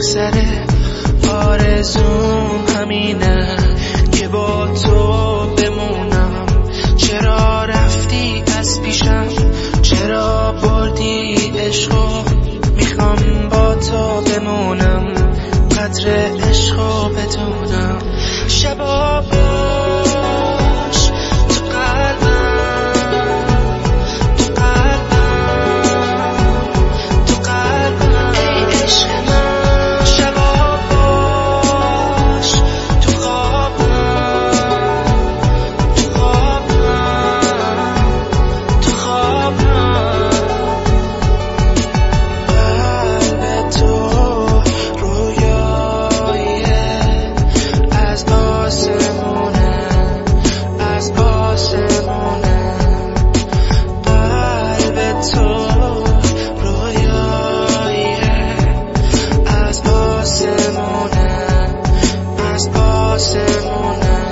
اکثر آرزوم همینه که با تو بمونم. چرا رفتی از پیشم؟ چرا بردی عشقو می‌خوام با تو بمونم؟ قدر عشقو بتونم شبا crossing on that.